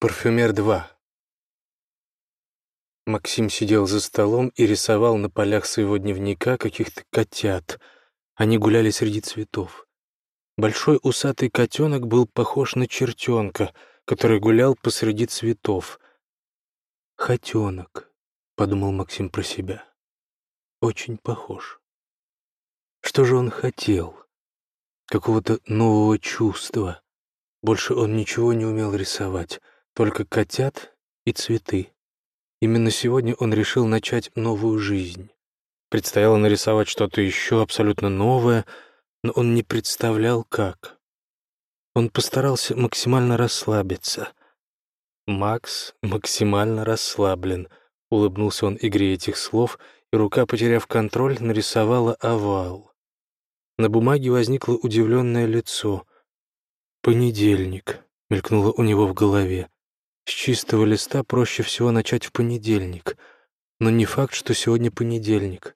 Парфюмер 2. Максим сидел за столом и рисовал на полях своего дневника каких-то котят. Они гуляли среди цветов. Большой усатый котенок был похож на чертенка, который гулял посреди цветов. «Хотенок», — подумал Максим про себя. «Очень похож». Что же он хотел? Какого-то нового чувства. Больше он ничего не умел рисовать — только котят и цветы. Именно сегодня он решил начать новую жизнь. Предстояло нарисовать что-то еще абсолютно новое, но он не представлял, как. Он постарался максимально расслабиться. «Макс максимально расслаблен», — улыбнулся он игре этих слов, и рука, потеряв контроль, нарисовала овал. На бумаге возникло удивленное лицо. «Понедельник», — мелькнуло у него в голове. С чистого листа проще всего начать в понедельник, но не факт, что сегодня понедельник.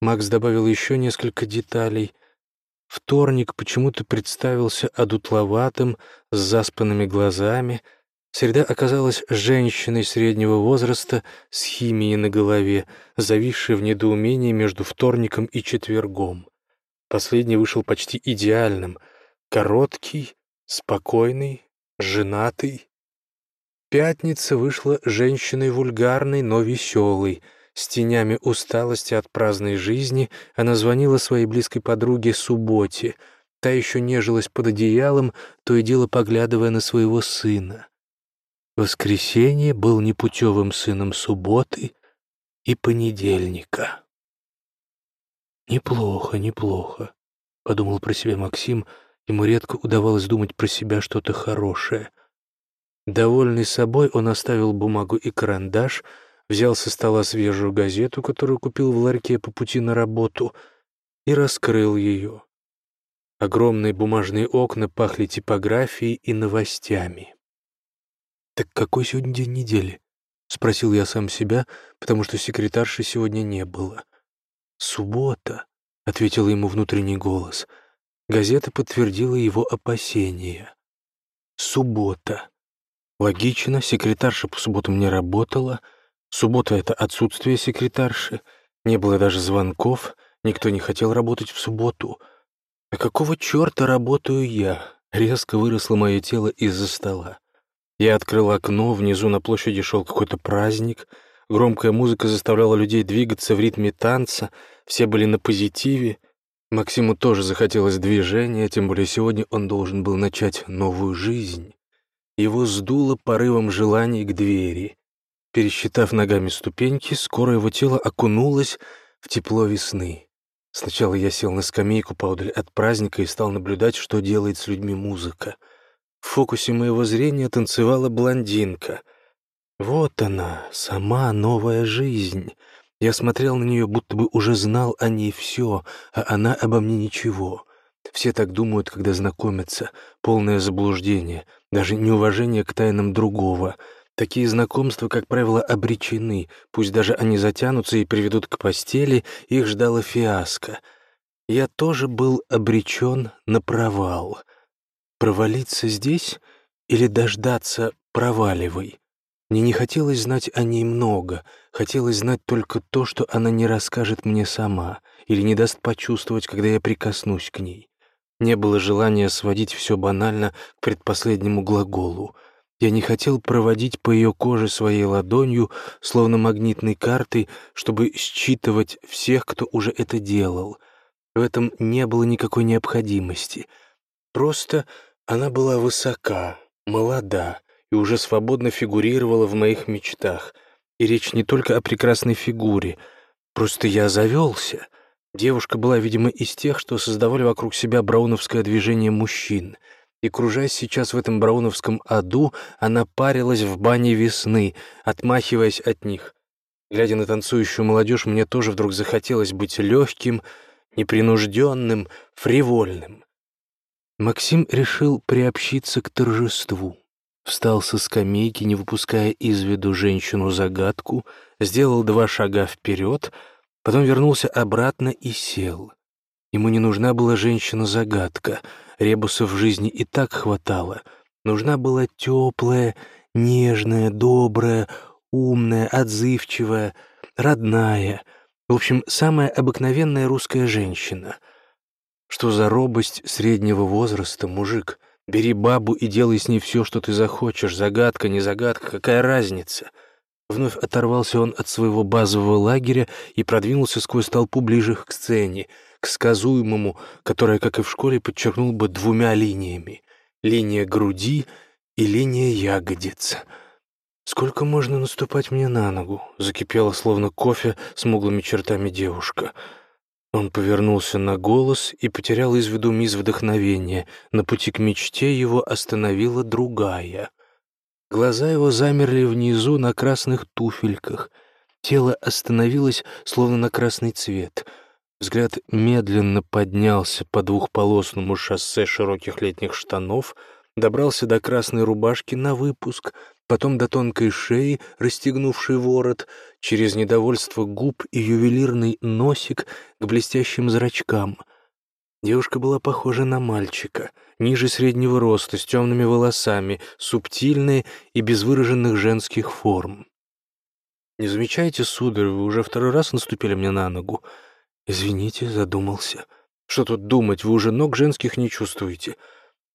Макс добавил еще несколько деталей. Вторник почему-то представился одутловатым, с заспанными глазами. Среда оказалась женщиной среднего возраста с химией на голове, зависшей в недоумении между вторником и четвергом. Последний вышел почти идеальным. Короткий, спокойный, женатый, Пятница вышла женщиной вульгарной, но веселой. С тенями усталости от праздной жизни она звонила своей близкой подруге Субботе. Та еще нежилась под одеялом, то и дело поглядывая на своего сына. Воскресенье был непутевым сыном субботы и понедельника. «Неплохо, неплохо», — подумал про себя Максим. Ему редко удавалось думать про себя что-то хорошее — Довольный собой, он оставил бумагу и карандаш, взял со стола свежую газету, которую купил в ларьке по пути на работу, и раскрыл ее. Огромные бумажные окна пахли типографией и новостями. «Так какой сегодня день недели?» — спросил я сам себя, потому что секретарши сегодня не было. «Суббота», — ответил ему внутренний голос. Газета подтвердила его опасения. «Суббота». Логично, секретарша по субботам не работала. Суббота — это отсутствие секретарши. Не было даже звонков, никто не хотел работать в субботу. А какого черта работаю я? Резко выросло мое тело из-за стола. Я открыл окно, внизу на площади шел какой-то праздник. Громкая музыка заставляла людей двигаться в ритме танца, все были на позитиве. Максиму тоже захотелось движения, тем более сегодня он должен был начать новую жизнь. Его сдуло порывом желаний к двери. Пересчитав ногами ступеньки, скоро его тело окунулось в тепло весны. Сначала я сел на скамейку поодаль от праздника и стал наблюдать, что делает с людьми музыка. В фокусе моего зрения танцевала блондинка. Вот она, сама новая жизнь. Я смотрел на нее, будто бы уже знал о ней все, а она обо мне ничего. Все так думают, когда знакомятся. Полное заблуждение, даже неуважение к тайнам другого. Такие знакомства, как правило, обречены. Пусть даже они затянутся и приведут к постели, их ждала фиаско. Я тоже был обречен на провал. Провалиться здесь или дождаться проваливай? Мне не хотелось знать о ней много, хотелось знать только то, что она не расскажет мне сама или не даст почувствовать, когда я прикоснусь к ней. Не было желания сводить все банально к предпоследнему глаголу. Я не хотел проводить по ее коже своей ладонью, словно магнитной картой, чтобы считывать всех, кто уже это делал. В этом не было никакой необходимости. Просто она была высока, молода и уже свободно фигурировала в моих мечтах. И речь не только о прекрасной фигуре. Просто я завелся — Девушка была, видимо, из тех, что создавали вокруг себя брауновское движение мужчин. И, кружась сейчас в этом брауновском аду, она парилась в бане весны, отмахиваясь от них. Глядя на танцующую молодежь, мне тоже вдруг захотелось быть легким, непринужденным, фривольным. Максим решил приобщиться к торжеству. Встал со скамейки, не выпуская из виду женщину-загадку, сделал два шага вперед — Потом вернулся обратно и сел. Ему не нужна была женщина-загадка. Ребусов в жизни и так хватало. Нужна была теплая, нежная, добрая, умная, отзывчивая, родная. В общем, самая обыкновенная русская женщина. Что за робость среднего возраста, мужик? Бери бабу и делай с ней все, что ты захочешь. Загадка, не загадка, какая разница? Вновь оторвался он от своего базового лагеря и продвинулся сквозь толпу ближе к сцене, к сказуемому, которое, как и в школе, подчеркнул бы двумя линиями. Линия груди и линия ягодиц. «Сколько можно наступать мне на ногу?» — закипела, словно кофе, смуглыми чертами девушка. Он повернулся на голос и потерял из виду мисс вдохновения. На пути к мечте его остановила другая. Глаза его замерли внизу на красных туфельках. Тело остановилось, словно на красный цвет. Взгляд медленно поднялся по двухполосному шоссе широких летних штанов, добрался до красной рубашки на выпуск, потом до тонкой шеи, расстегнувшей ворот, через недовольство губ и ювелирный носик к блестящим зрачкам. Девушка была похожа на мальчика — ниже среднего роста, с темными волосами, субтильные и без выраженных женских форм. «Не замечаете, сударь, вы уже второй раз наступили мне на ногу?» «Извините, задумался. Что тут думать, вы уже ног женских не чувствуете.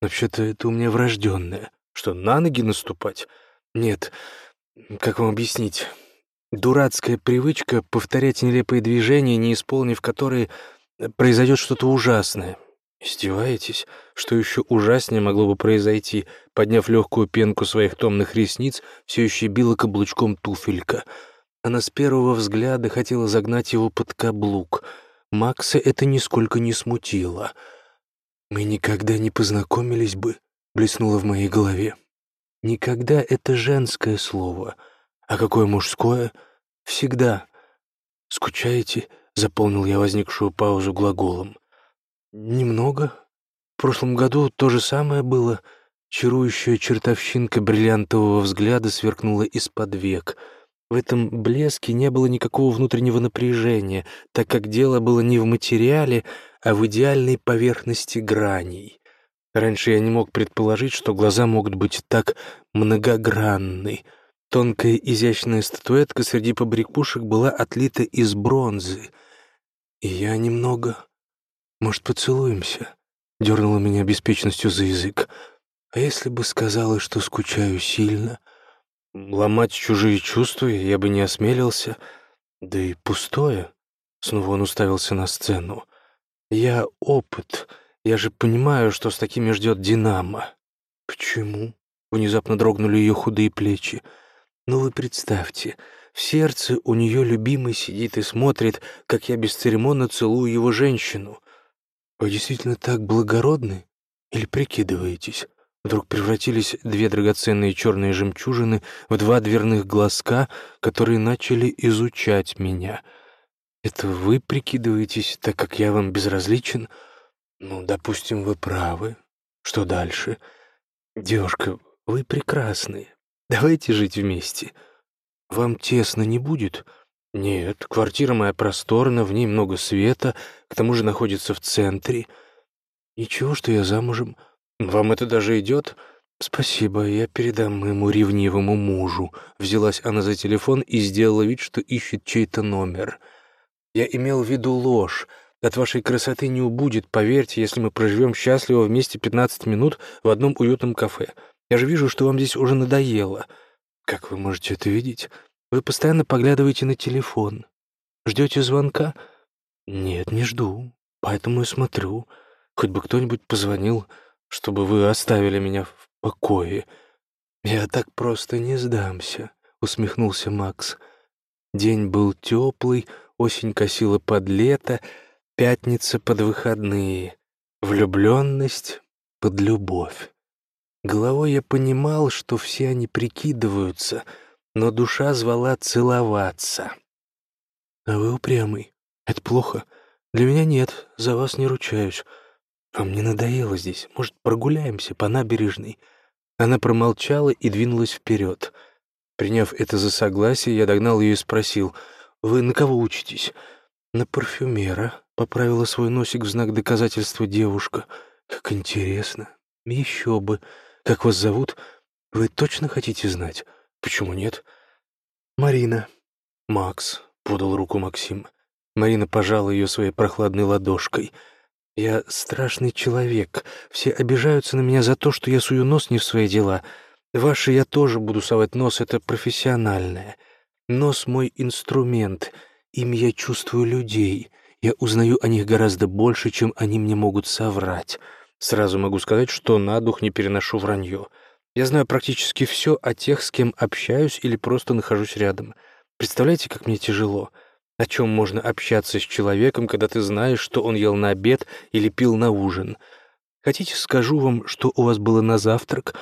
Вообще-то это у меня врожденное. Что, на ноги наступать? Нет, как вам объяснить? Дурацкая привычка повторять нелепые движения, не исполнив которые произойдет что-то ужасное. «Издеваетесь? Что еще ужаснее могло бы произойти?» Подняв легкую пенку своих томных ресниц, все еще била каблучком туфелька. Она с первого взгляда хотела загнать его под каблук. Макса это нисколько не смутило. «Мы никогда не познакомились бы», — блеснуло в моей голове. «Никогда — это женское слово. А какое мужское? Всегда. Скучаете?» — заполнил я возникшую паузу глаголом. «Немного. В прошлом году то же самое было. Чарующая чертовщинка бриллиантового взгляда сверкнула из-под век. В этом блеске не было никакого внутреннего напряжения, так как дело было не в материале, а в идеальной поверхности граней. Раньше я не мог предположить, что глаза могут быть так многогранны. Тонкая изящная статуэтка среди побрякушек была отлита из бронзы. И я немного «Может, поцелуемся?» — дернула меня беспечностью за язык. «А если бы сказала, что скучаю сильно?» «Ломать чужие чувства я бы не осмелился. Да и пустое». Снова он уставился на сцену. «Я опыт. Я же понимаю, что с такими ждет Динамо». «Почему?» — внезапно дрогнули ее худые плечи. «Ну вы представьте, в сердце у нее любимый сидит и смотрит, как я бесцеремонно целую его женщину. «Вы действительно так благородны? Или прикидываетесь?» Вдруг превратились две драгоценные черные жемчужины в два дверных глазка, которые начали изучать меня. «Это вы прикидываетесь, так как я вам безразличен?» «Ну, допустим, вы правы. Что дальше?» «Девушка, вы прекрасны. Давайте жить вместе. Вам тесно не будет?» «Нет, квартира моя просторна, в ней много света, к тому же находится в центре. Ничего, что я замужем. Вам это даже идет?» «Спасибо, я передам моему ревнивому мужу». Взялась она за телефон и сделала вид, что ищет чей-то номер. «Я имел в виду ложь. От вашей красоты не убудет, поверьте, если мы проживем счастливо вместе 15 минут в одном уютном кафе. Я же вижу, что вам здесь уже надоело. Как вы можете это видеть?» Вы постоянно поглядываете на телефон. Ждете звонка? Нет, не жду. Поэтому и смотрю. Хоть бы кто-нибудь позвонил, чтобы вы оставили меня в покое. Я так просто не сдамся, усмехнулся Макс. День был теплый, осень косила под лето, пятница под выходные, влюбленность под любовь. Головой я понимал, что все они прикидываются — но душа звала целоваться. «А вы упрямый. Это плохо. Для меня нет, за вас не ручаюсь. Вам не надоело здесь. Может, прогуляемся по набережной?» Она промолчала и двинулась вперед. Приняв это за согласие, я догнал ее и спросил, «Вы на кого учитесь?» «На парфюмера», — поправила свой носик в знак доказательства девушка. «Как интересно. Еще бы. Как вас зовут?» Вы точно хотите знать? Почему нет? Марина. Макс, — подал руку Максим. Марина пожала ее своей прохладной ладошкой. «Я страшный человек. Все обижаются на меня за то, что я сую нос не в свои дела. Ваши я тоже буду совать нос, это профессиональное. Нос — мой инструмент. Им я чувствую людей. Я узнаю о них гораздо больше, чем они мне могут соврать. Сразу могу сказать, что на дух не переношу вранье. Я знаю практически все о тех, с кем общаюсь или просто нахожусь рядом. Представляете, как мне тяжело? О чем можно общаться с человеком, когда ты знаешь, что он ел на обед или пил на ужин? Хотите, скажу вам, что у вас было на завтрак?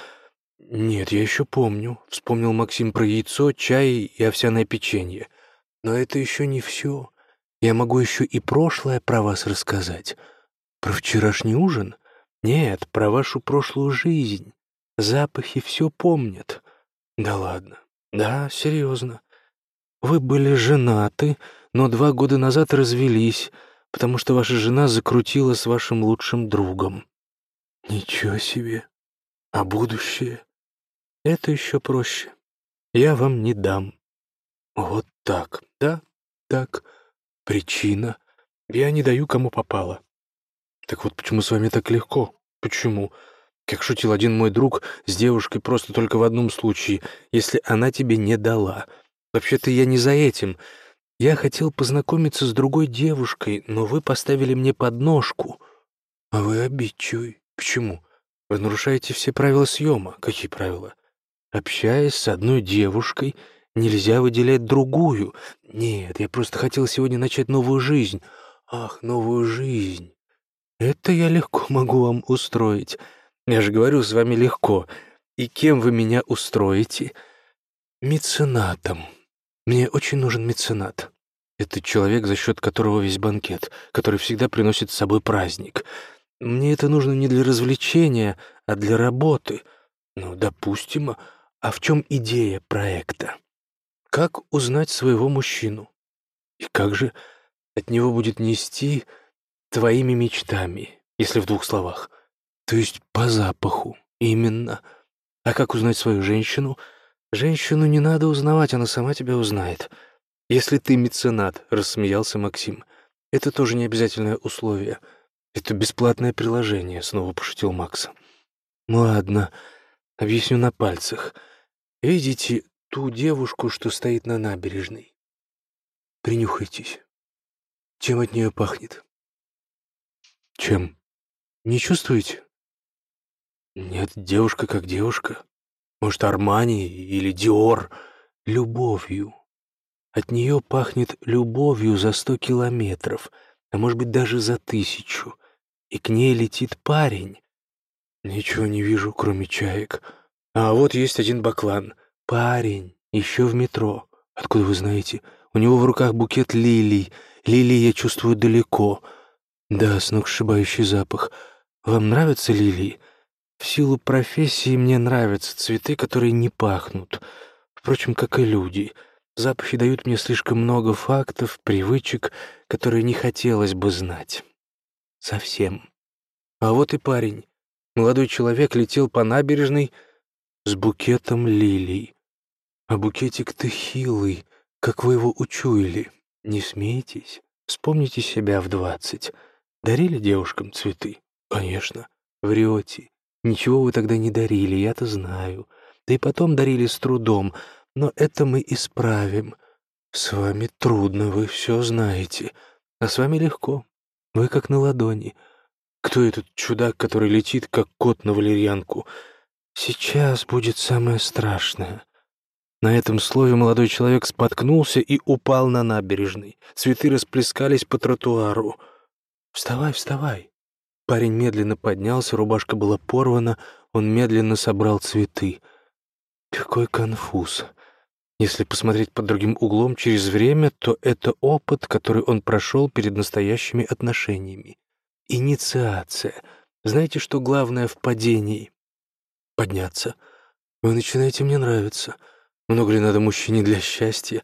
Нет, я еще помню. Вспомнил Максим про яйцо, чай и овсяное печенье. Но это еще не все. Я могу еще и прошлое про вас рассказать. Про вчерашний ужин? Нет, про вашу прошлую жизнь. Запахи все помнят. Да ладно. Да, серьезно. Вы были женаты, но два года назад развелись, потому что ваша жена закрутила с вашим лучшим другом. Ничего себе. А будущее? Это еще проще. Я вам не дам. Вот так, да? Так. Причина. Я не даю, кому попало. Так вот, почему с вами так легко? Почему? Как шутил один мой друг, с девушкой просто только в одном случае, если она тебе не дала. Вообще-то я не за этим. Я хотел познакомиться с другой девушкой, но вы поставили мне подножку. А вы обидчивый. Почему? Вы нарушаете все правила съема. Какие правила? Общаясь с одной девушкой, нельзя выделять другую. Нет, я просто хотел сегодня начать новую жизнь. Ах, новую жизнь. Это я легко могу вам устроить. Я же говорю, с вами легко. И кем вы меня устроите? Меценатом. Мне очень нужен меценат. Это человек, за счет которого весь банкет, который всегда приносит с собой праздник. Мне это нужно не для развлечения, а для работы. Ну, допустим, а в чем идея проекта? Как узнать своего мужчину? И как же от него будет нести твоими мечтами, если в двух словах? То есть по запаху, именно. А как узнать свою женщину? Женщину не надо узнавать, она сама тебя узнает. Если ты меценат, — рассмеялся Максим, — это тоже не обязательное условие. Это бесплатное приложение, — снова пошутил Макс. Ну ладно, объясню на пальцах. Видите ту девушку, что стоит на набережной? Принюхайтесь. Чем от нее пахнет? Чем? Не чувствуете? Нет, девушка как девушка. Может, Армани или Диор. Любовью. От нее пахнет любовью за сто километров, а может быть, даже за тысячу. И к ней летит парень. Ничего не вижу, кроме чаек. А вот есть один баклан. Парень, еще в метро. Откуда вы знаете? У него в руках букет лилий. Лилии я чувствую далеко. Да, сногсшибающий запах. Вам нравятся лилии? В силу профессии мне нравятся цветы, которые не пахнут. Впрочем, как и люди. Запахи дают мне слишком много фактов, привычек, которые не хотелось бы знать. Совсем. А вот и парень. Молодой человек летел по набережной с букетом лилий. А букетик-то хилый, как вы его учуяли. Не смейтесь. Вспомните себя в двадцать. Дарили девушкам цветы? Конечно. Врете. Ничего вы тогда не дарили, я-то знаю. Да и потом дарили с трудом, но это мы исправим. С вами трудно, вы все знаете, а с вами легко. Вы как на ладони. Кто этот чудак, который летит, как кот на валерьянку? Сейчас будет самое страшное. На этом слове молодой человек споткнулся и упал на набережной. Цветы расплескались по тротуару. «Вставай, вставай!» Парень медленно поднялся, рубашка была порвана, он медленно собрал цветы. Какой конфуз. Если посмотреть под другим углом через время, то это опыт, который он прошел перед настоящими отношениями. Инициация. Знаете, что главное в падении? Подняться. Вы начинаете мне нравиться. Много ли надо мужчине для счастья?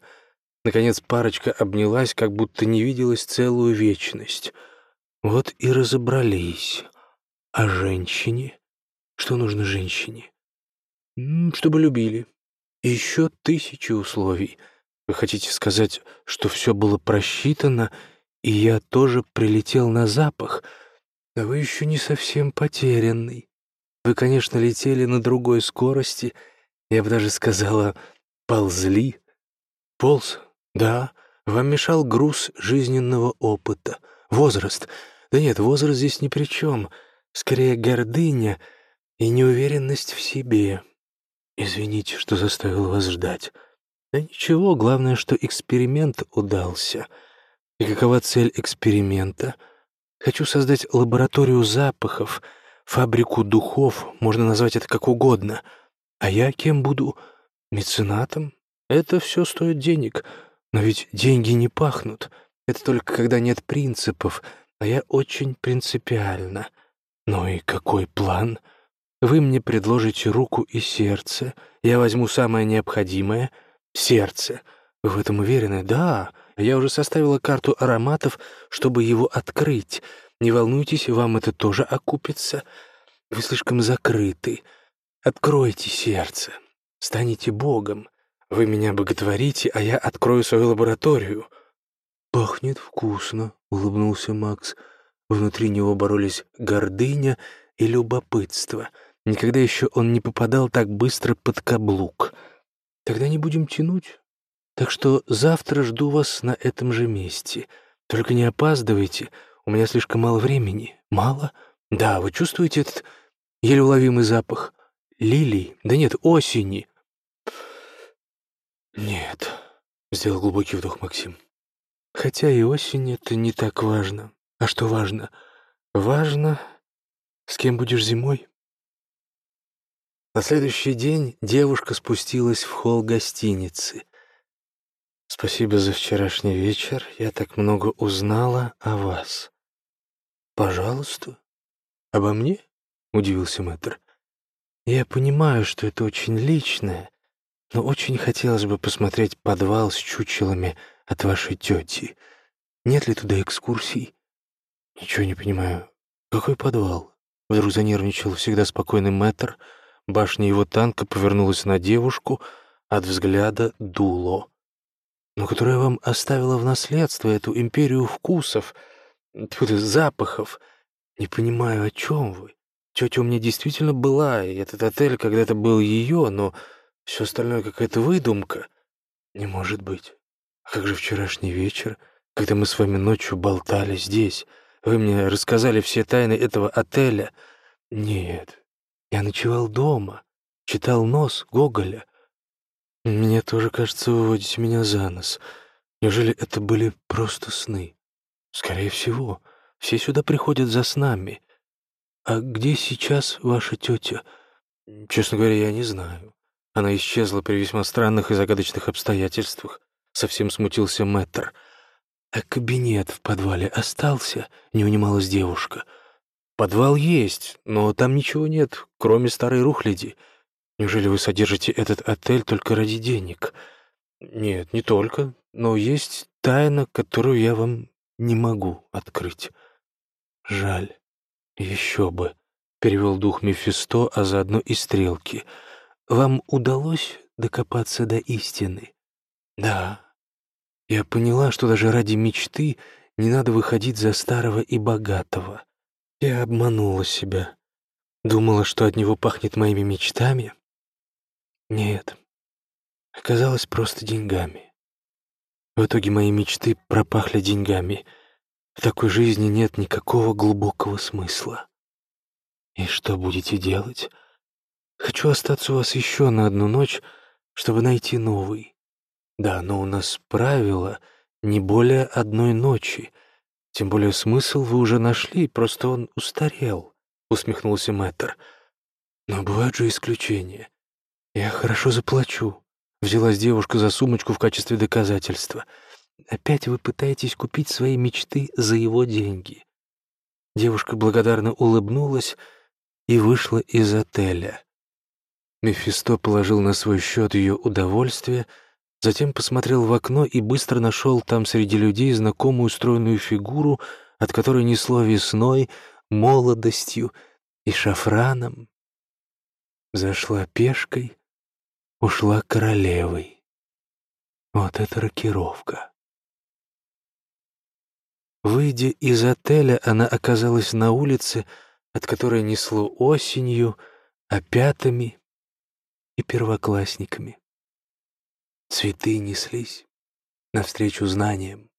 Наконец парочка обнялась, как будто не виделась целую вечность — вот и разобрались. А женщине? Что нужно женщине? чтобы любили. Еще тысячи условий. Вы хотите сказать, что все было просчитано, и я тоже прилетел на запах? А вы еще не совсем потерянный. Вы, конечно, летели на другой скорости, я бы даже сказала, ползли. Полз, да, вам мешал груз жизненного опыта, возраст. Да нет, возраст здесь ни при чем. Скорее, гордыня и неуверенность в себе. Извините, что заставил вас ждать. Да ничего, главное, что эксперимент удался. И какова цель эксперимента? Хочу создать лабораторию запахов, фабрику духов, можно назвать это как угодно. А я кем буду? Меценатом? Это все стоит денег. Но ведь деньги не пахнут. Это только когда нет принципов, а я очень принципиально. Ну и какой план? Вы мне предложите руку и сердце. Я возьму самое необходимое — сердце. Вы в этом уверены? Да. Я уже составила карту ароматов, чтобы его открыть. Не волнуйтесь, вам это тоже окупится. Вы слишком закрыты. Откройте сердце. Станете Богом. Вы меня боготворите, а я открою свою лабораторию». «Пахнет вкусно», — улыбнулся Макс. Внутри него боролись гордыня и любопытство. Никогда еще он не попадал так быстро под каблук. «Тогда не будем тянуть. Так что завтра жду вас на этом же месте. Только не опаздывайте, у меня слишком мало времени. Мало? Да, вы чувствуете этот еле уловимый запах? Лилий? Да нет, осени. «Нет», — сделал глубокий вдох Максим. «Хотя и осень — это не так важно. А что важно? Важно, с кем будешь зимой?» На следующий день девушка спустилась в холл гостиницы. «Спасибо за вчерашний вечер. Я так много узнала о вас». «Пожалуйста. Обо мне?» — удивился мэтр. «Я понимаю, что это очень личное, но очень хотелось бы посмотреть подвал с чучелами от вашей тети. Нет ли туда экскурсий? Ничего не понимаю. Какой подвал? Вдруг занервничал всегда спокойный мэтр. Башня его танка повернулась на девушку, от взгляда дуло. Но которая вам оставила в наследство эту империю вкусов, запахов. Не понимаю, о чем вы. Тетя у меня действительно была, и этот отель когда-то был ее, но все остальное какая-то выдумка. Не может быть. А как же вчерашний вечер, когда мы с вами ночью болтали здесь? Вы мне рассказали все тайны этого отеля. Нет, я ночевал дома, читал нос Гоголя. Мне тоже, кажется, вы водите меня за нос. Неужели это были просто сны? Скорее всего, все сюда приходят за снами. А где сейчас ваша тетя? Честно говоря, я не знаю. Она исчезла при весьма странных и загадочных обстоятельствах. Совсем смутился мэтр. «А кабинет в подвале остался?» — не унималась девушка. «Подвал есть, но там ничего нет, кроме старой рухляди. Неужели вы содержите этот отель только ради денег?» «Нет, не только, но есть тайна, которую я вам не могу открыть. Жаль. Еще бы», — перевел дух Мефисто, а заодно и стрелки — вам удалось докопаться до истины? Да. Я поняла, что даже ради мечты не надо выходить за старого и богатого. Я обманула себя. Думала, что от него пахнет моими мечтами. Нет. Оказалось просто деньгами. В итоге мои мечты пропахли деньгами. В такой жизни нет никакого глубокого смысла. И что будете делать? Хочу остаться у вас еще на одну ночь, чтобы найти новый. Да, но у нас правило не более одной ночи. Тем более смысл вы уже нашли, просто он устарел», — усмехнулся мэтр. «Но бывают же исключения. Я хорошо заплачу», — взялась девушка за сумочку в качестве доказательства. «Опять вы пытаетесь купить свои мечты за его деньги». Девушка благодарно улыбнулась и вышла из отеля. Мефисто положил на свой счет ее удовольствие, затем посмотрел в окно и быстро нашел там среди людей знакомую стройную фигуру, от которой несло весной, молодостью и шафраном. Зашла пешкой, ушла королевой. Вот это рокировка. Выйдя из отеля, она оказалась на улице, от которой несло осенью, опятами и первоклассниками. Цветы неслись навстречу знаниям.